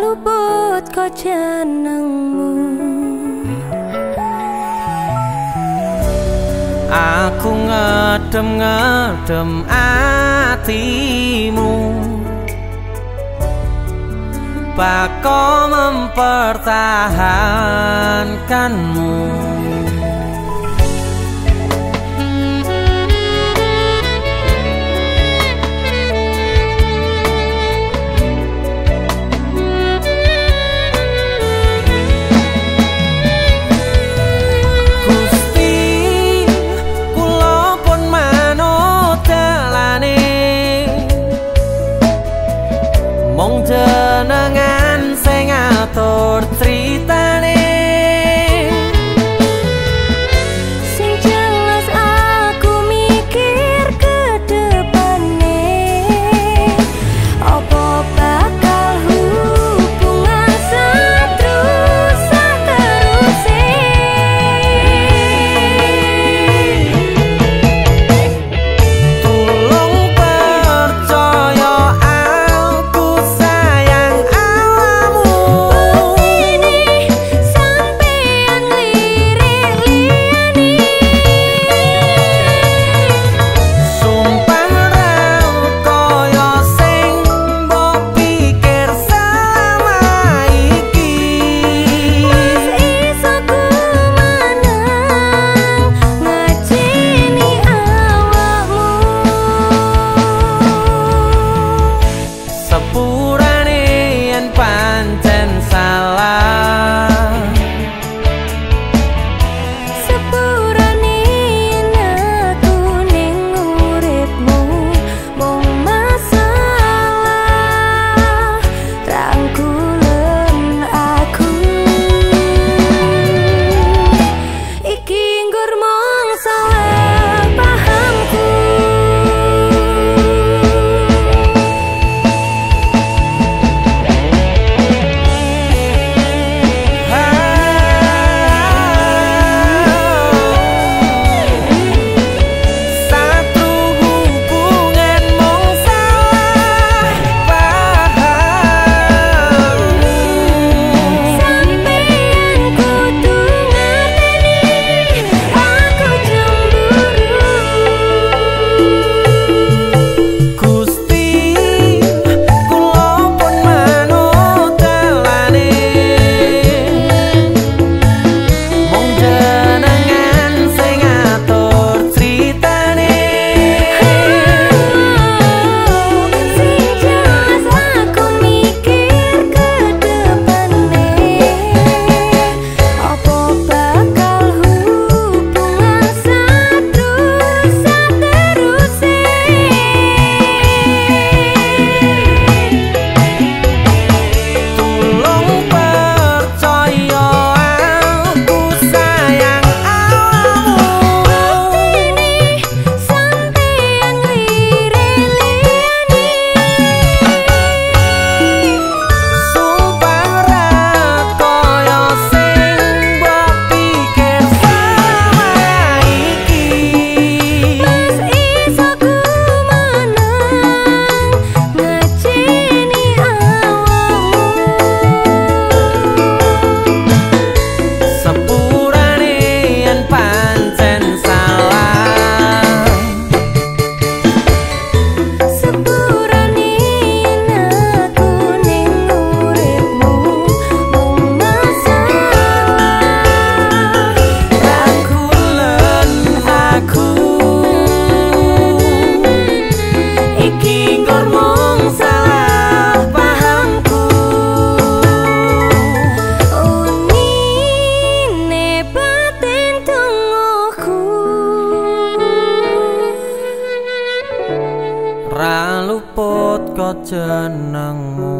luput kok jenengmu. Aku ngedem-ngedem atimu Bako mempertahankanmu chân nắng mù